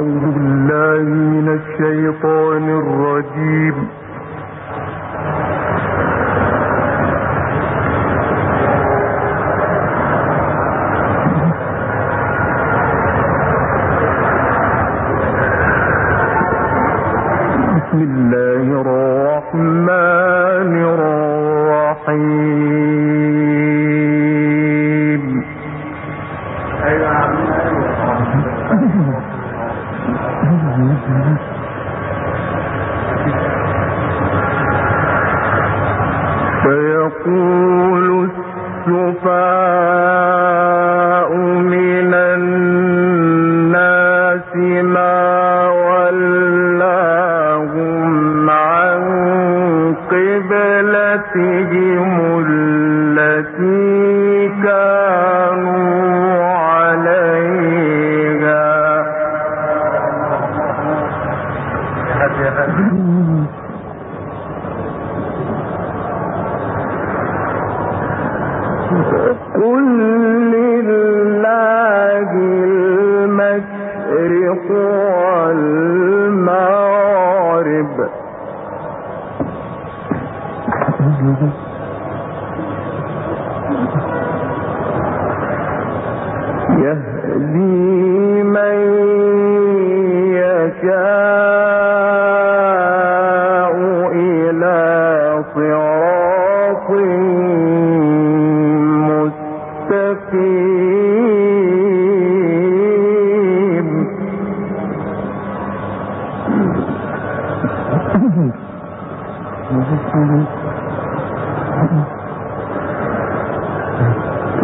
عليه التي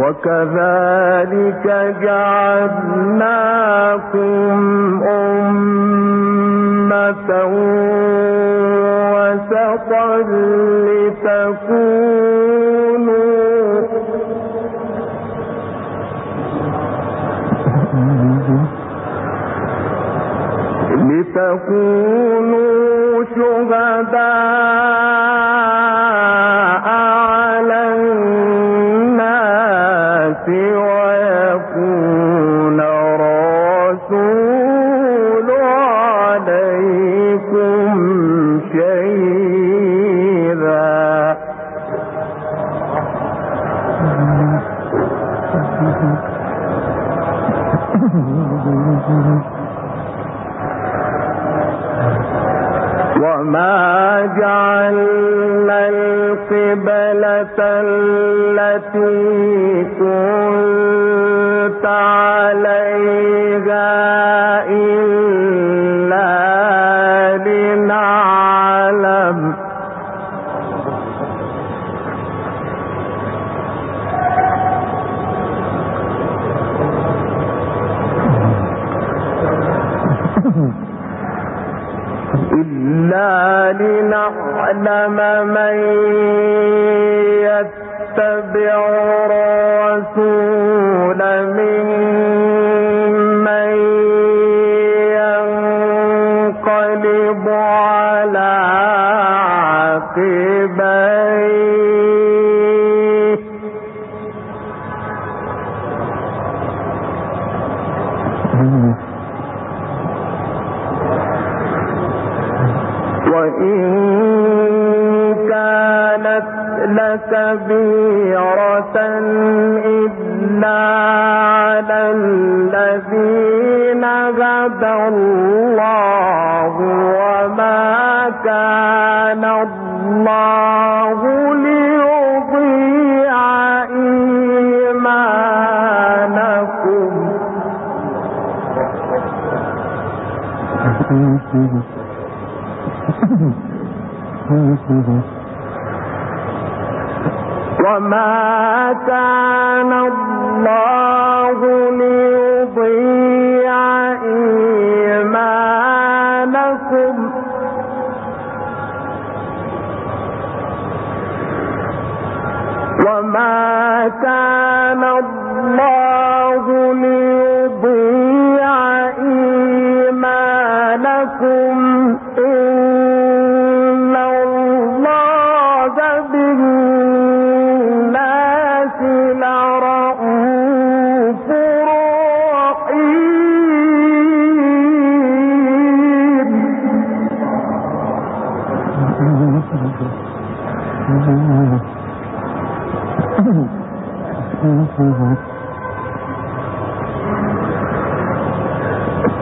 وكذلك جعلناكم أمة وسطا لتكونوا لتكونوا شهداء ke وما كان الله لي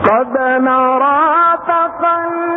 قد نرى تقلب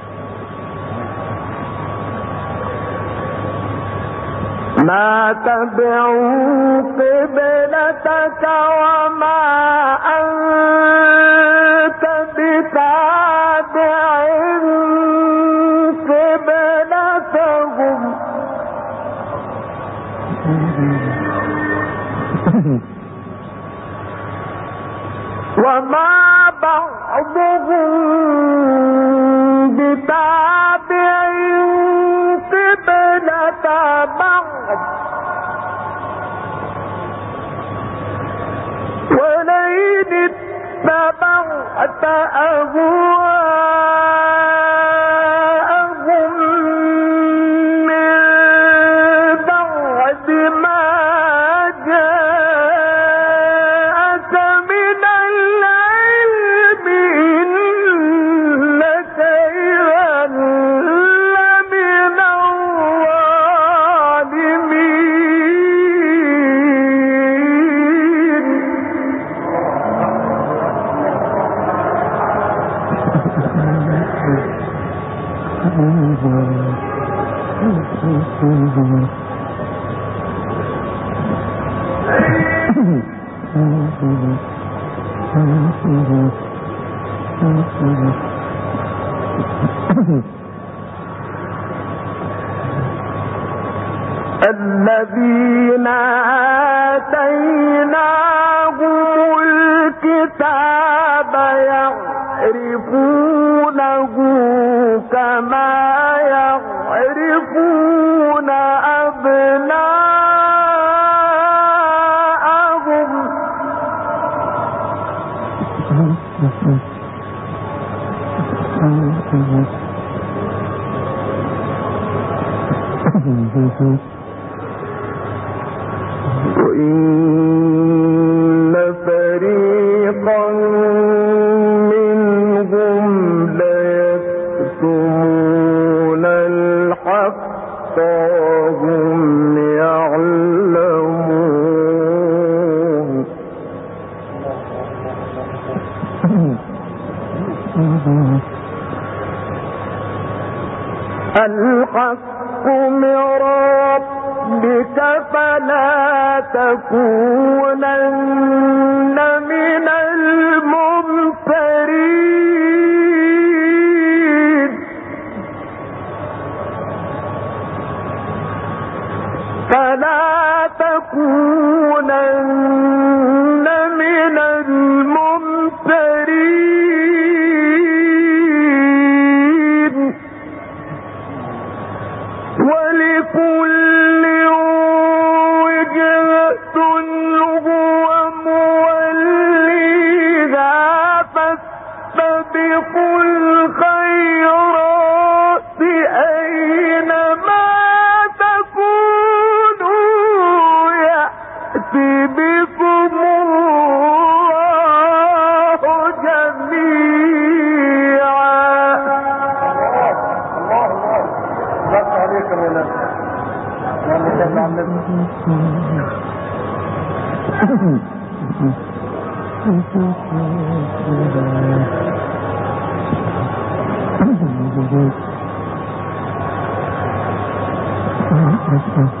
اتبعوا قبلتك وما أنت بتابع قبلتهم. وما بعضهم الذين 嗯哼哼 ¿no? Es, es,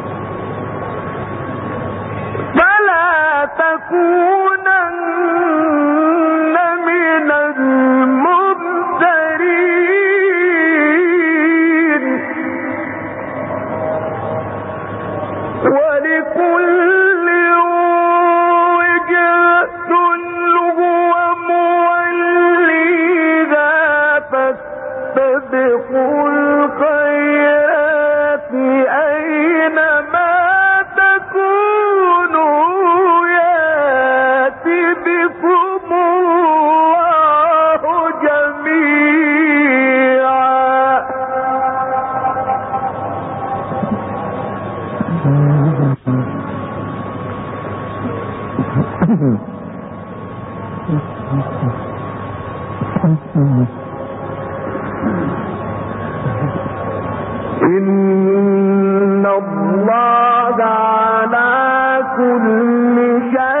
إن الله على كل شيء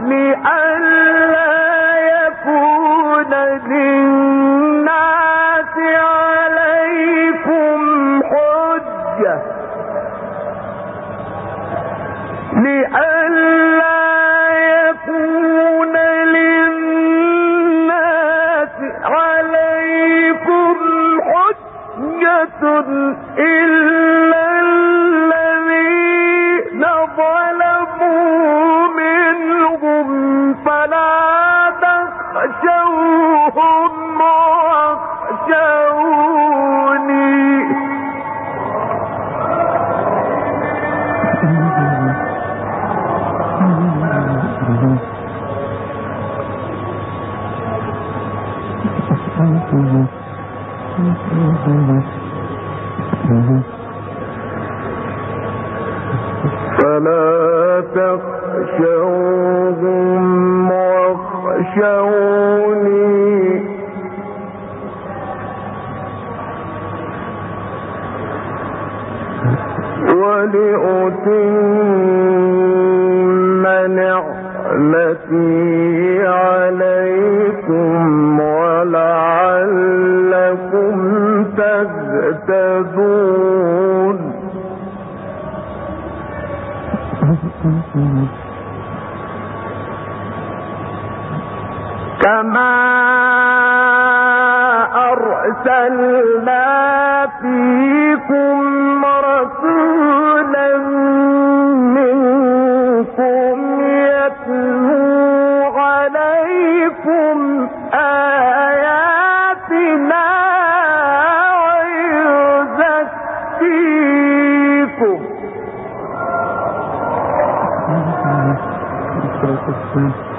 لأن Mm-hmm. Hmm.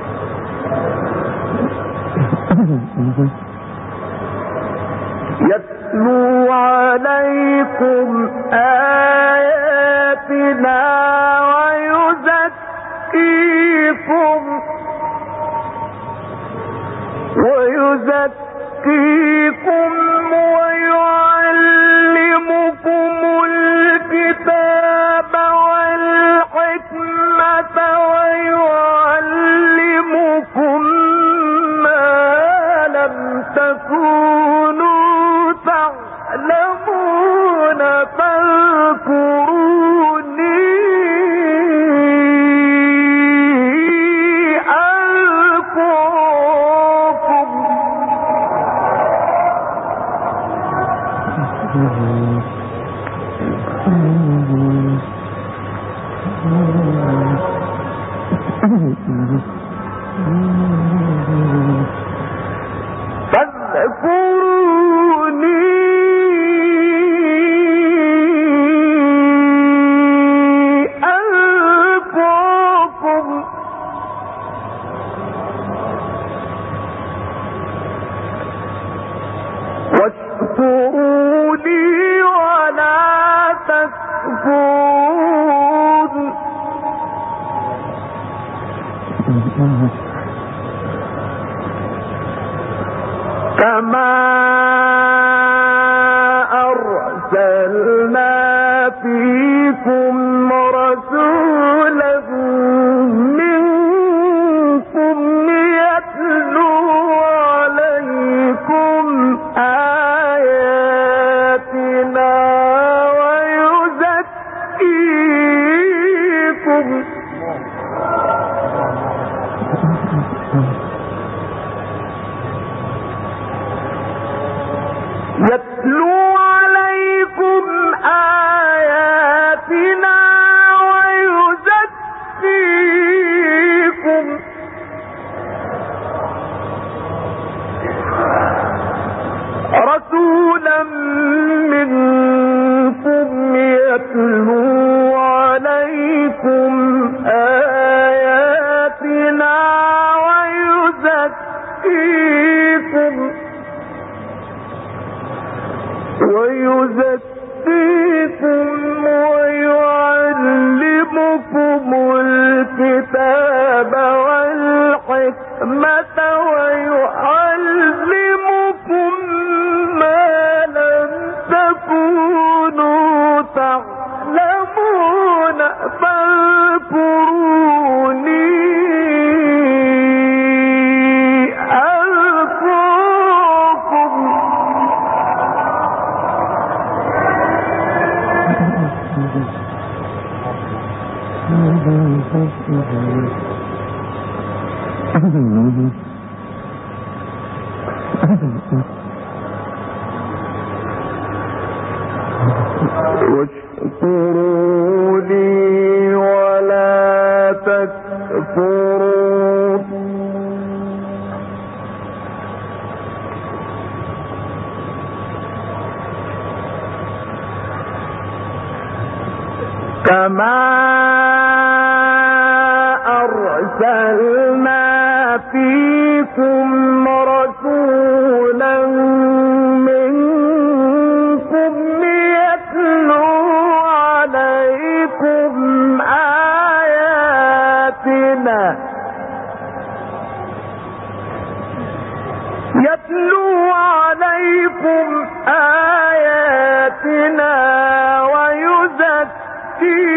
فَلْ كما أرسلنا فيه واشكروا لي ولا تكفروا. الدين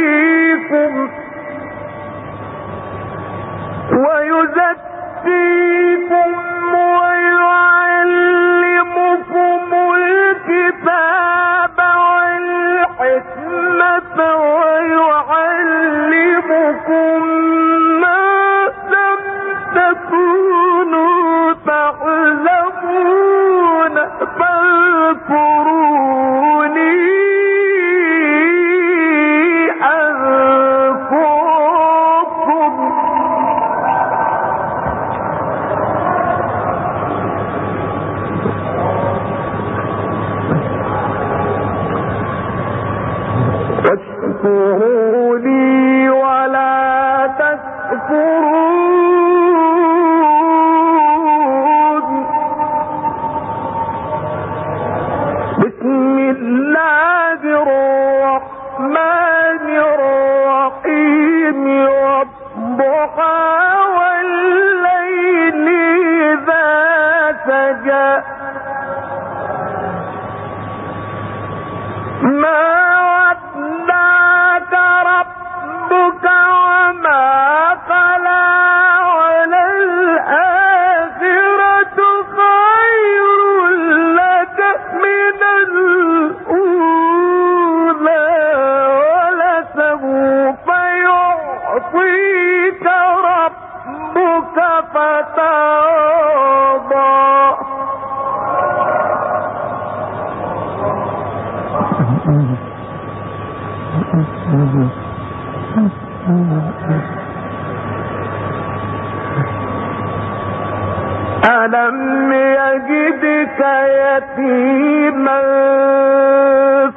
ألم يجدك يتيما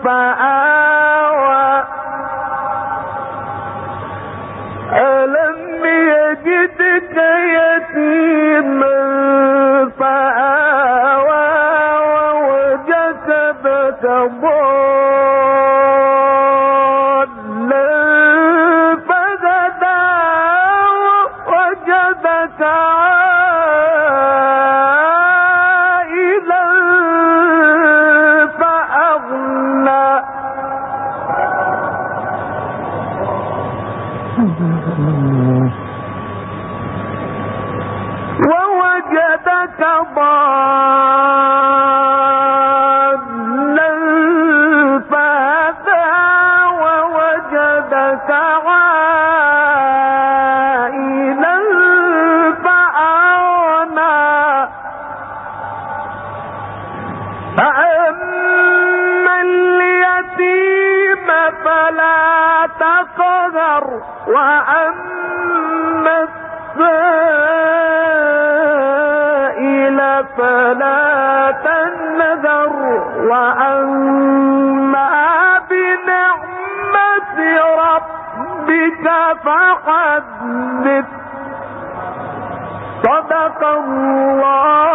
فآوى ووجدك فحدث صدق الله